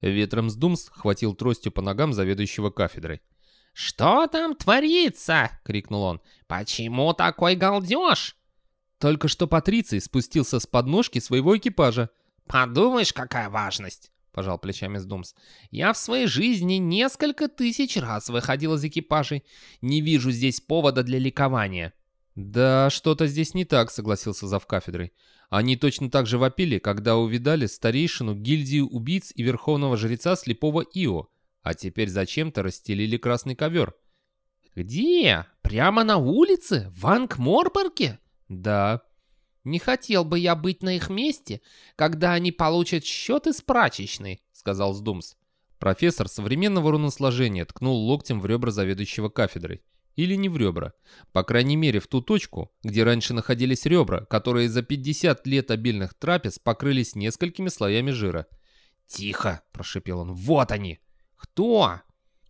Ветром сдумс хватил тростью по ногам заведующего кафедрой. «Что там творится?» — крикнул он. «Почему такой галдеж?» Только что Патриций спустился с подножки своего экипажа. «Подумаешь, какая важность!» — пожал плечами Сдумс. «Я в своей жизни несколько тысяч раз выходил из экипажей. Не вижу здесь повода для ликования». «Да, что-то здесь не так», — согласился завкафедрой. Они точно так же вопили, когда увидали старейшину гильдии убийц и верховного жреца слепого Ио, а теперь зачем-то расстелили красный ковер. «Где? Прямо на улице? В Ангморпорке?» «Да». «Не хотел бы я быть на их месте, когда они получат счет из прачечной», — сказал Сдумс. Профессор современного руносложения ткнул локтем в ребра заведующего кафедрой. Или не в ребра. По крайней мере, в ту точку, где раньше находились ребра, которые за 50 лет обильных трапез покрылись несколькими слоями жира. «Тихо!» – прошепел он. «Вот они!» «Кто?»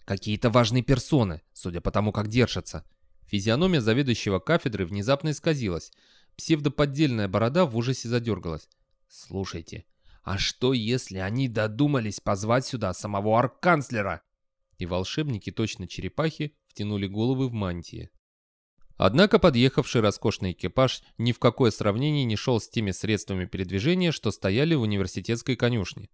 «Какие-то важные персоны, судя по тому, как держатся». Физиономия заведующего кафедры внезапно исказилась. Псевдоподдельная борода в ужасе задергалась. «Слушайте, а что, если они додумались позвать сюда самого арканцлера?» И волшебники, точно черепахи, втянули головы в мантии. Однако подъехавший роскошный экипаж ни в какое сравнение не шел с теми средствами передвижения, что стояли в университетской конюшне.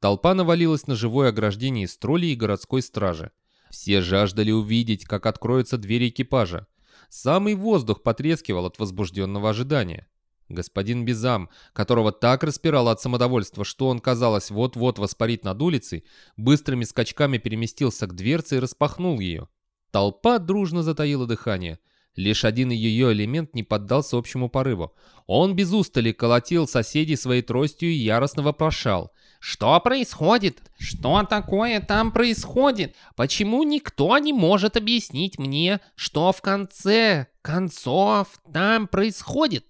Толпа навалилась на живое ограждение из троллей и городской стражи. Все жаждали увидеть, как откроются двери экипажа. Самый воздух потрескивал от возбужденного ожидания. Господин Бизам, которого так распирало от самодовольства, что он, казалось, вот-вот воспарит над улицей, быстрыми скачками переместился к дверце и распахнул ее. Толпа дружно затаила дыхание. Лишь один ее элемент не поддался общему порыву. Он без устали колотил соседей своей тростью и яростно вопрошал. «Что происходит? Что такое там происходит? Почему никто не может объяснить мне, что в конце концов там происходит?»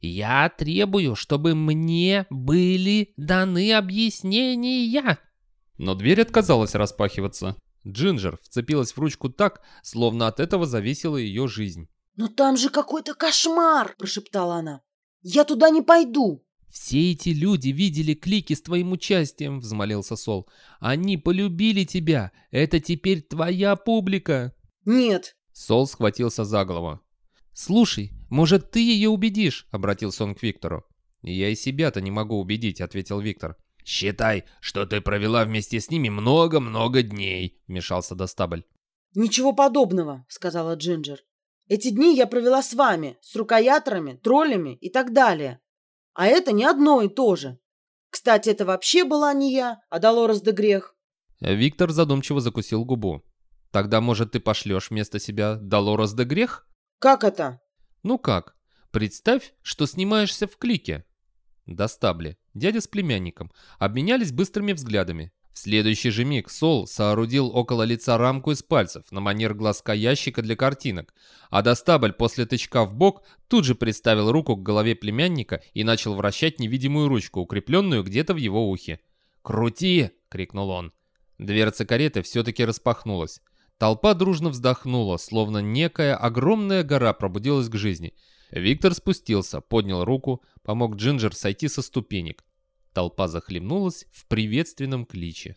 «Я требую, чтобы мне были даны объяснения!» Но дверь отказалась распахиваться. Джинджер вцепилась в ручку так, словно от этого зависела ее жизнь. «Но там же какой-то кошмар!» – прошептала она. «Я туда не пойду!» «Все эти люди видели клики с твоим участием», — взмолился Сол. «Они полюбили тебя. Это теперь твоя публика». «Нет». Сол схватился за голову. «Слушай, может, ты ее убедишь?» — обратился он к Виктору. «Я и себя-то не могу убедить», — ответил Виктор. «Считай, что ты провела вместе с ними много-много дней», — вмешался Достабль. «Ничего подобного», — сказала Джинджер. «Эти дни я провела с вами, с рукоятрами, троллями и так далее. А это не одно и то же. Кстати, это вообще была не я, а Долорес де Грех». Виктор задумчиво закусил губу. «Тогда, может, ты пошлешь вместо себя Долорес де Грех?» «Как это?» «Ну как? Представь, что снимаешься в клике». Достабли дядя с племянником, обменялись быстрыми взглядами. В следующий же миг Сол соорудил около лица рамку из пальцев на манер глазка ящика для картинок, а Достабль после тычка в бок тут же приставил руку к голове племянника и начал вращать невидимую ручку, укрепленную где-то в его ухе. «Крути!» — крикнул он. Дверца кареты все-таки распахнулась. Толпа дружно вздохнула, словно некая огромная гора пробудилась к жизни. Виктор спустился, поднял руку, помог Джинджер сойти со ступенек. Толпа захлебнулась в приветственном кличе.